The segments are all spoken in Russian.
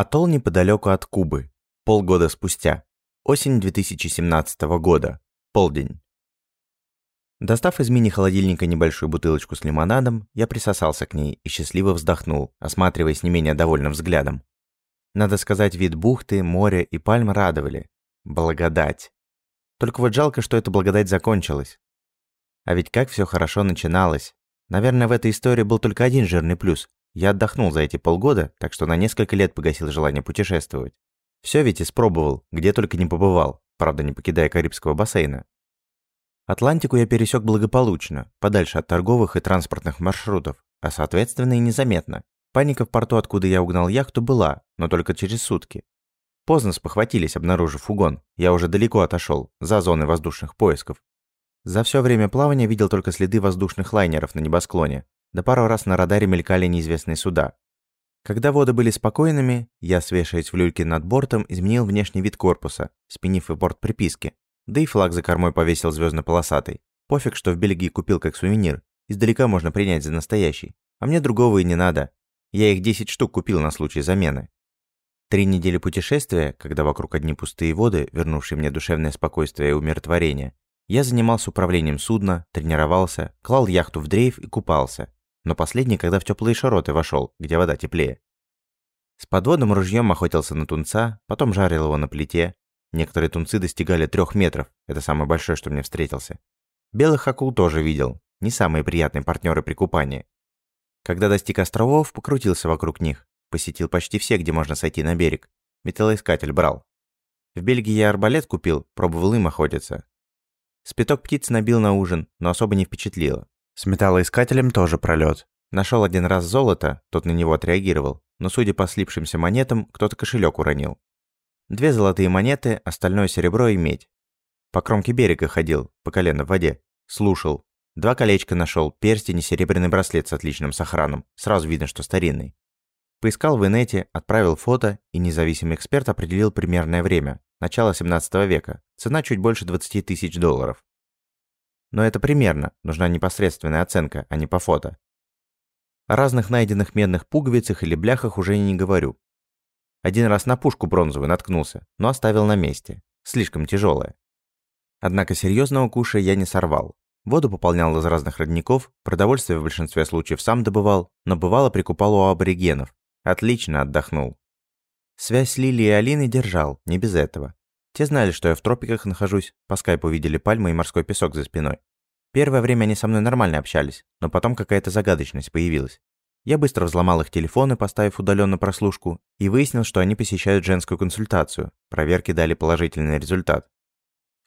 Атолл неподалеку от Кубы. Полгода спустя. Осень 2017 года. Полдень. Достав из мини-холодильника небольшую бутылочку с лимонадом, я присосался к ней и счастливо вздохнул, осматриваясь не менее довольным взглядом. Надо сказать, вид бухты, моря и пальм радовали. Благодать. Только вот жалко, что эта благодать закончилась. А ведь как все хорошо начиналось. Наверное, в этой истории был только один жирный плюс. Я отдохнул за эти полгода, так что на несколько лет погасил желание путешествовать. Все ведь испробовал, где только не побывал, правда не покидая Карибского бассейна. Атлантику я пересек благополучно, подальше от торговых и транспортных маршрутов, а соответственно и незаметно. Паника в порту, откуда я угнал яхту, была, но только через сутки. Поздно спохватились, обнаружив угон. Я уже далеко отошел, за зоны воздушных поисков. За все время плавания видел только следы воздушных лайнеров на небосклоне, да пару раз на радаре мелькали неизвестные суда. Когда воды были спокойными, я, свешаясь в люльке над бортом, изменил внешний вид корпуса, спинив и борт приписки. Да и флаг за кормой повесил звездно-полосатый. Пофиг, что в Бельгии купил как сувенир. Издалека можно принять за настоящий. А мне другого и не надо. Я их 10 штук купил на случай замены. Три недели путешествия, когда вокруг одни пустые воды, вернувшие мне душевное спокойствие и умиротворение, я занимался управлением судна, тренировался, клал яхту в дрейф и купался. Но последний, когда в теплые широты вошел, где вода теплее. С подводным ружьем охотился на тунца, потом жарил его на плите. Некоторые тунцы достигали трех метров, это самый большой, что мне встретился. Белых акул тоже видел, не самые приятные партнеры при купании. Когда достиг островов, покрутился вокруг них, посетил почти все, где можно сойти на берег. Металлоискатель брал. В Бельгии я арбалет купил, пробовал им охотиться. Спиток птиц набил на ужин, но особо не впечатлило. С металлоискателем тоже пролет. Нашел один раз золото, тот на него отреагировал, но судя по слипшимся монетам, кто-то кошелек уронил. Две золотые монеты, остальное серебро и медь. По кромке берега ходил, по колено в воде. Слушал. Два колечка нашел, перстень и серебряный браслет с отличным сохраном. Сразу видно, что старинный. Поискал в инете, отправил фото, и независимый эксперт определил примерное время. Начало 17 века. Цена чуть больше 20 тысяч долларов. Но это примерно, нужна непосредственная оценка, а не по фото. О разных найденных медных пуговицах или бляхах уже не говорю. Один раз на пушку бронзовую наткнулся, но оставил на месте. Слишком тяжелая. Однако серьезного куша я не сорвал. Воду пополнял из разных родников, продовольствие в большинстве случаев сам добывал, но бывало прикупал у аборигенов. Отлично отдохнул. Связь с Лили и Алиной держал, не без этого. Те знали, что я в тропиках нахожусь, по скайпу видели пальмы и морской песок за спиной. Первое время они со мной нормально общались, но потом какая-то загадочность появилась. Я быстро взломал их телефоны, поставив удаленно прослушку, и выяснил, что они посещают женскую консультацию. Проверки дали положительный результат.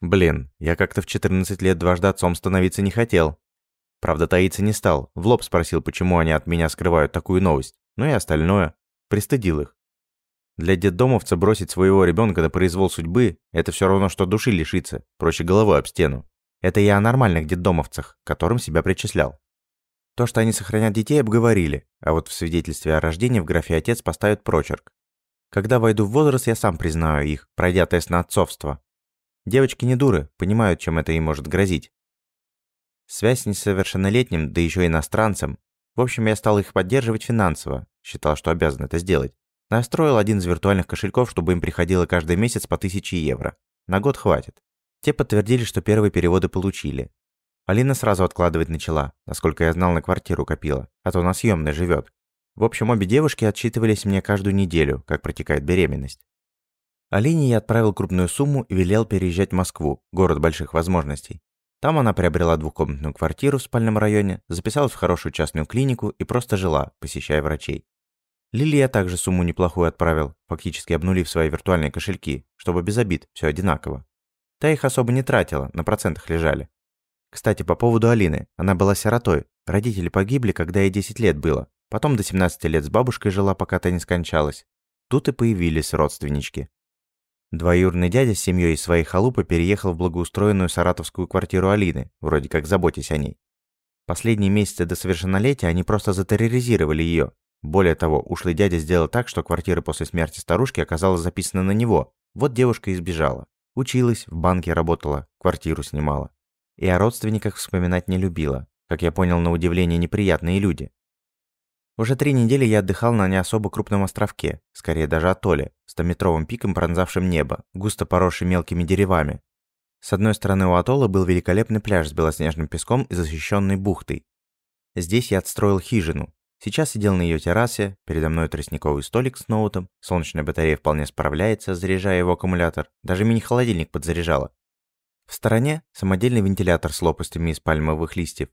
Блин, я как-то в 14 лет дважды отцом становиться не хотел. Правда, таиться не стал, в лоб спросил, почему они от меня скрывают такую новость. Ну и остальное. Пристыдил их. Для детдомовца бросить своего ребенка на произвол судьбы – это все равно, что души лишиться, проще головой об стену. Это я о нормальных детдомовцах, которым себя причислял. То, что они сохранят детей, обговорили, а вот в свидетельстве о рождении в графе «отец» поставят прочерк. Когда войду в возраст, я сам признаю их, пройдя тест на отцовство. Девочки не дуры, понимают, чем это им может грозить. Связь с несовершеннолетним, да еще иностранцем. В общем, я стал их поддерживать финансово, считал, что обязан это сделать. Настроил один из виртуальных кошельков, чтобы им приходило каждый месяц по 1000 евро. На год хватит. Те подтвердили, что первые переводы получили. Алина сразу откладывать начала, насколько я знал, на квартиру копила, а то на съемной живет. В общем, обе девушки отчитывались мне каждую неделю, как протекает беременность. Алине я отправил крупную сумму и велел переезжать в Москву, город больших возможностей. Там она приобрела двухкомнатную квартиру в спальном районе, записалась в хорошую частную клинику и просто жила, посещая врачей. Лили я также сумму неплохую отправил, фактически обнулив свои виртуальные кошельки, чтобы без обид, все одинаково. Та их особо не тратила, на процентах лежали. Кстати, по поводу Алины. Она была сиротой. Родители погибли, когда ей 10 лет было. Потом до 17 лет с бабушкой жила, пока та не скончалась. Тут и появились родственнички. Двоюродный дядя с семьей из своей халупы переехал в благоустроенную саратовскую квартиру Алины, вроде как заботясь о ней. Последние месяцы до совершеннолетия они просто затерроризировали ее, более того, ушлый дядя сделал так, что квартира после смерти старушки оказалась записана на него. Вот девушка и сбежала. Училась, в банке работала, квартиру снимала. И о родственниках вспоминать не любила. Как я понял, на удивление неприятные люди. Уже три недели я отдыхал на не особо крупном островке, скорее даже атолле, стометровым пиком, пронзавшим небо, густо поросшим мелкими деревами. С одной стороны у атолла был великолепный пляж с белоснежным песком и защищенной бухтой. Здесь я отстроил хижину. Сейчас сидел на ее террасе, передо мной тростниковый столик с ноутом, солнечная батарея вполне справляется, заряжая его аккумулятор, даже мини-холодильник подзаряжала. В стороне самодельный вентилятор с лопастями из пальмовых листьев,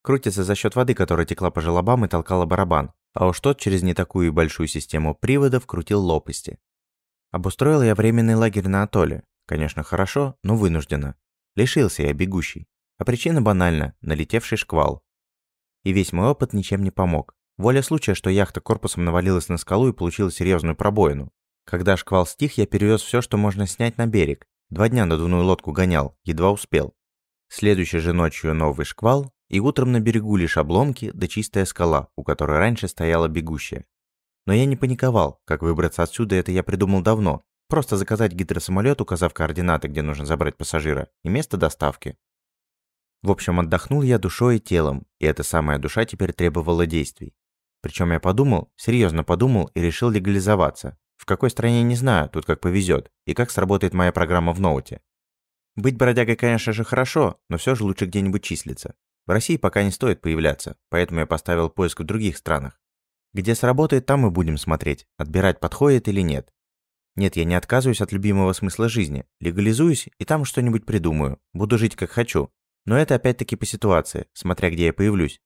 крутится за счет воды, которая текла по желобам и толкала барабан, а уж тот через не такую и большую систему приводов крутил лопасти. Обустроил я временный лагерь на атолле. Конечно, хорошо, но вынужденно. Лишился я бегущий. А причина банальна – налетевший шквал. И весь мой опыт ничем не помог. Воля случая, что яхта корпусом навалилась на скалу и получила серьезную пробоину. Когда шквал стих, я перевез все, что можно снять на берег. Два дня надувную лодку гонял, едва успел. Следующей же ночью новый шквал, и утром на берегу лишь обломки да чистая скала, у которой раньше стояла бегущая. Но я не паниковал, как выбраться отсюда это я придумал давно. Просто заказать гидросамолет, указав координаты, где нужно забрать пассажира, и место доставки. В общем, отдохнул я душой и телом, и эта самая душа теперь требовала действий. Причем я подумал, серьезно подумал и решил легализоваться. В какой стране не знаю, тут как повезет, и как сработает моя программа в ноуте. Быть бродягой, конечно же, хорошо, но все же лучше где-нибудь числиться. В России пока не стоит появляться, поэтому я поставил поиск в других странах. Где сработает, там и будем смотреть, отбирать подходит или нет. Нет, я не отказываюсь от любимого смысла жизни. Легализуюсь и там что-нибудь придумаю. Буду жить как хочу. Но это опять-таки по ситуации, смотря где я появлюсь.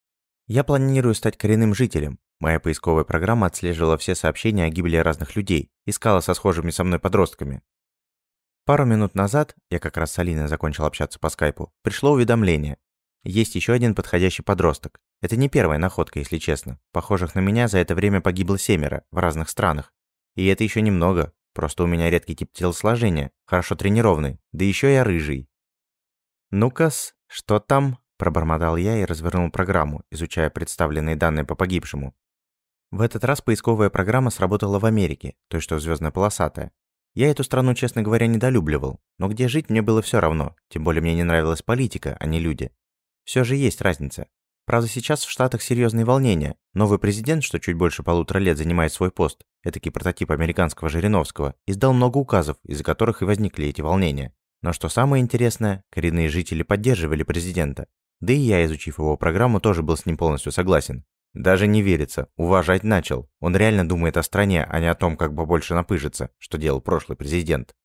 Я планирую стать коренным жителем. Моя поисковая программа отслеживала все сообщения о гибели разных людей, искала со схожими со мной подростками. Пару минут назад, я как раз с Алиной закончил общаться по скайпу, пришло уведомление. Есть еще один подходящий подросток. Это не первая находка, если честно. Похожих на меня за это время погибло семеро в разных странах. И это еще немного. Просто у меня редкий тип телосложения, хорошо тренированный, да еще я рыжий. «Ну-ка-с, что там?» – пробормотал я и развернул программу, изучая представленные данные по погибшему. В этот раз поисковая программа сработала в Америке, той, что звездная полосатая. Я эту страну, честно говоря, недолюбливал, но где жить мне было все равно, тем более мне не нравилась политика, а не люди. Все же есть разница. Правда, сейчас в Штатах серьезные волнения. Новый президент, что чуть больше полутора лет занимает свой пост, этакий прототип американского Жириновского, издал много указов, из-за которых и возникли эти волнения. Но что самое интересное, коренные жители поддерживали президента. Да и я, изучив его программу, тоже был с ним полностью согласен. Даже не верится, уважать начал. Он реально думает о стране, а не о том, как побольше напыжиться, что делал прошлый президент.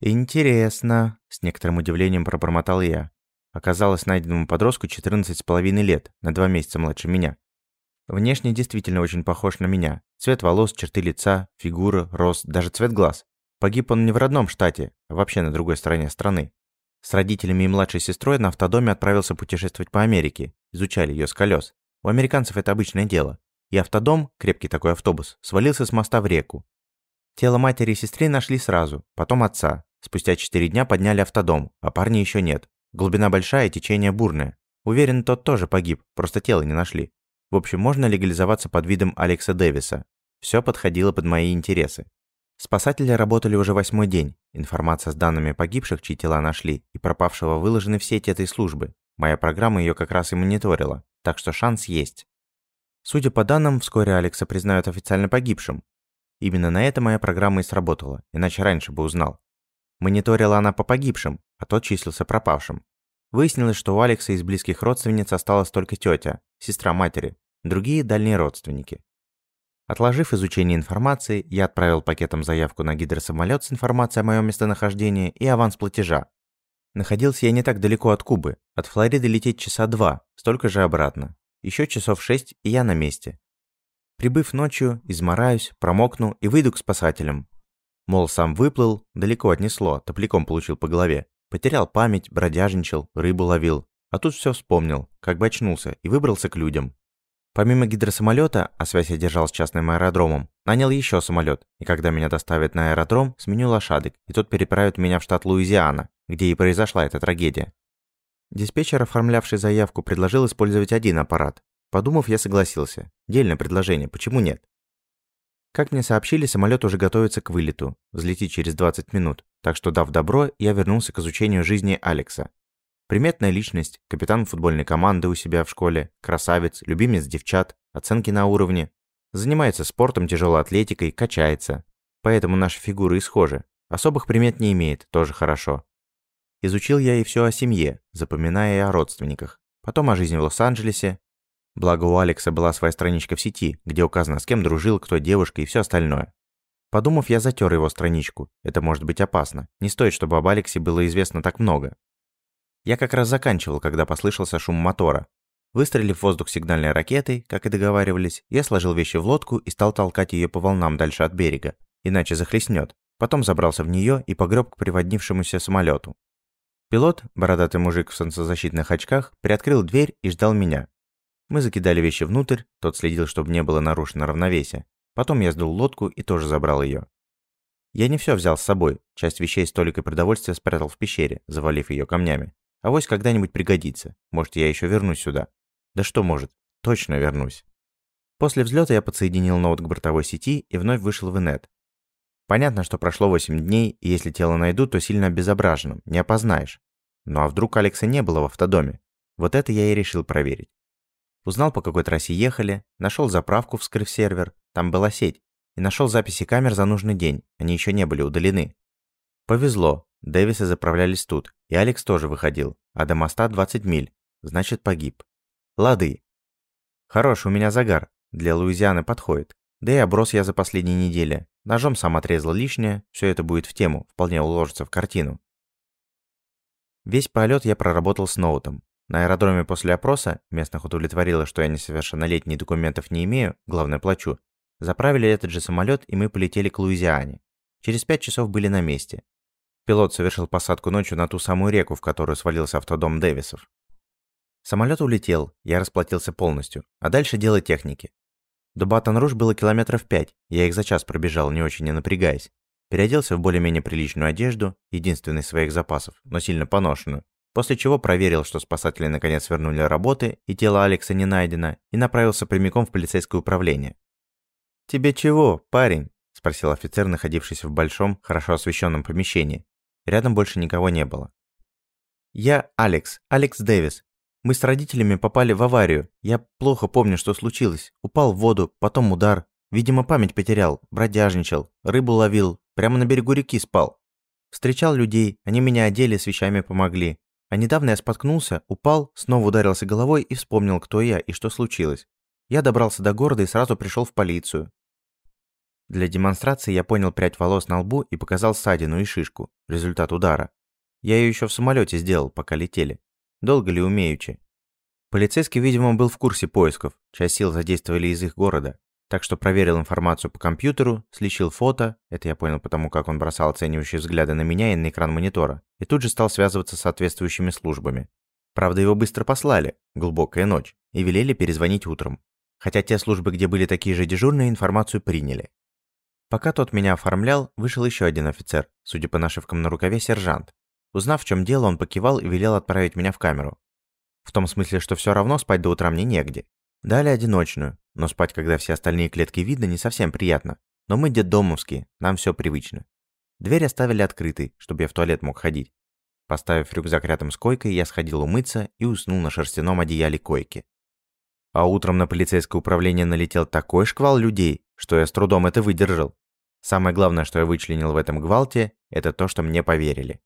«Интересно», – с некоторым удивлением пробормотал я. Оказалось, найденному подростку 14,5 лет, на два месяца младше меня. Внешне действительно очень похож на меня. Цвет волос, черты лица, фигура, рост, даже цвет глаз. Погиб он не в родном штате, а вообще на другой стороне страны. С родителями и младшей сестрой на автодоме отправился путешествовать по Америке, изучали ее с колес. У американцев это обычное дело. И автодом, крепкий такой автобус, свалился с моста в реку. Тело матери и сестры нашли сразу, потом отца. Спустя четыре дня подняли автодом, а парня еще нет. Глубина большая, течение бурное. Уверен, тот тоже погиб, просто тело не нашли. В общем, можно легализоваться под видом Алекса Дэвиса. Все подходило под мои интересы. Спасатели работали уже восьмой день. Информация с данными погибших, чьи тела нашли, и пропавшего выложены в сеть этой службы. Моя программа ее как раз и мониторила, так что шанс есть. Судя по данным, вскоре Алекса признают официально погибшим. Именно на это моя программа и сработала, иначе раньше бы узнал. Мониторила она по погибшим, а тот числился пропавшим. Выяснилось, что у Алекса из близких родственниц осталась только тетя, сестра матери, другие – дальние родственники. Отложив изучение информации, я отправил пакетом заявку на гидросамолет с информацией о моем местонахождении и аванс платежа. Находился я не так далеко от Кубы, от Флориды лететь часа два, столько же обратно. Еще часов шесть, и я на месте. Прибыв ночью, измораюсь, промокну и выйду к спасателям. Мол, сам выплыл, далеко отнесло, топляком получил по голове. Потерял память, бродяжничал, рыбу ловил. А тут все вспомнил, как бы очнулся и выбрался к людям. Помимо гидросамолета, а связь я держал с частным аэродромом, нанял еще самолет, и когда меня доставят на аэродром, сменю лошадок, и тот переправит меня в штат Луизиана, где и произошла эта трагедия. Диспетчер, оформлявший заявку, предложил использовать один аппарат. Подумав, я согласился. Дельное предложение, почему нет? Как мне сообщили, самолет уже готовится к вылету, взлетит через 20 минут, так что, дав добро, я вернулся к изучению жизни Алекса. Приметная личность, капитан футбольной команды у себя в школе, красавец, любимец девчат, оценки на уровне. Занимается спортом, тяжелой атлетикой, качается. Поэтому наши фигуры и схожи. Особых примет не имеет, тоже хорошо. Изучил я и все о семье, запоминая и о родственниках. Потом о жизни в Лос-Анджелесе. Благо у Алекса была своя страничка в сети, где указано, с кем дружил, кто девушка и все остальное. Подумав, я затер его страничку. Это может быть опасно. Не стоит, чтобы об Алексе было известно так много. Я как раз заканчивал, когда послышался шум мотора. Выстрелив в воздух сигнальной ракетой, как и договаривались, я сложил вещи в лодку и стал толкать ее по волнам дальше от берега, иначе захлестнет. Потом забрался в нее и погреб к приводнившемуся самолету. Пилот, бородатый мужик в солнцезащитных очках, приоткрыл дверь и ждал меня. Мы закидали вещи внутрь, тот следил, чтобы не было нарушено равновесие. Потом я сдул лодку и тоже забрал ее. Я не все взял с собой, часть вещей, столик и продовольствия спрятал в пещере, завалив ее камнями. А вось когда-нибудь пригодится, может я еще вернусь сюда. Да что может, точно вернусь. После взлета я подсоединил ноут к бортовой сети и вновь вышел в инет, Понятно, что прошло 8 дней, и если тело найдут, то сильно обезображенным, не опознаешь. Ну а вдруг Алекса не было в автодоме? Вот это я и решил проверить. Узнал, по какой трассе ехали, нашел заправку, вскрыв сервер, там была сеть, и нашел записи камер за нужный день, они еще не были удалены. Повезло, Дэвисы заправлялись тут, и Алекс тоже выходил, а до моста 20 миль, значит погиб. Лады. Хорош, у меня загар, для Луизианы подходит. Да и оброс я за последние недели. Ножом сам отрезал лишнее, все это будет в тему, вполне уложится в картину. Весь полет я проработал с ноутом. На аэродроме после опроса, местных удовлетворило, что я несовершеннолетний документов не имею, главное плачу, заправили этот же самолет и мы полетели к Луизиане. Через пять часов были на месте. Пилот совершил посадку ночью на ту самую реку, в которую свалился автодом Дэвисов. Самолет улетел, я расплатился полностью, а дальше дело техники. До Батон-Руж было километров пять, я их за час пробежал, не очень не напрягаясь. Переоделся в более-менее приличную одежду, единственный из своих запасов, но сильно поношенную. После чего проверил, что спасатели наконец вернули работы и тело Алекса не найдено, и направился прямиком в полицейское управление. «Тебе чего, парень?» – спросил офицер, находившийся в большом, хорошо освещенном помещении. Рядом больше никого не было. «Я Алекс, Алекс Дэвис. Мы с родителями попали в аварию. Я плохо помню, что случилось. Упал в воду, потом удар. Видимо, память потерял, бродяжничал, рыбу ловил, прямо на берегу реки спал. Встречал людей, они меня одели, с вещами помогли. А недавно я споткнулся, упал, снова ударился головой и вспомнил, кто я и что случилось. Я добрался до города и сразу пришел в полицию. Для демонстрации я понял прядь волос на лбу и показал ссадину и шишку, результат удара. Я ее еще в самолете сделал, пока летели. Долго ли умеючи? Полицейский, видимо, был в курсе поисков, часть сил задействовали из их города, так что проверил информацию по компьютеру, сличил фото, это я понял потому, как он бросал оценивающие взгляды на меня и на экран монитора, и тут же стал связываться с соответствующими службами. Правда, его быстро послали, глубокая ночь, и велели перезвонить утром. Хотя те службы, где были такие же дежурные, информацию приняли. Пока тот меня оформлял, вышел еще один офицер, судя по нашивкам на рукаве, сержант, Узнав, в чем дело, он покивал и велел отправить меня в камеру. В том смысле, что все равно спать до утра мне негде. Дали одиночную, но спать, когда все остальные клетки видно, не совсем приятно. Но мы детдомовские, нам все привычно. Дверь оставили открытой, чтобы я в туалет мог ходить. Поставив рюкзак рядом с койкой, я сходил умыться и уснул на шерстяном одеяле койки. А утром на полицейское управление налетел такой шквал людей, что я с трудом это выдержал. Самое главное, что я вычленил в этом гвалте, это то, что мне поверили.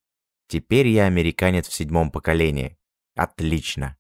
Теперь я американец в седьмом поколении. Отлично.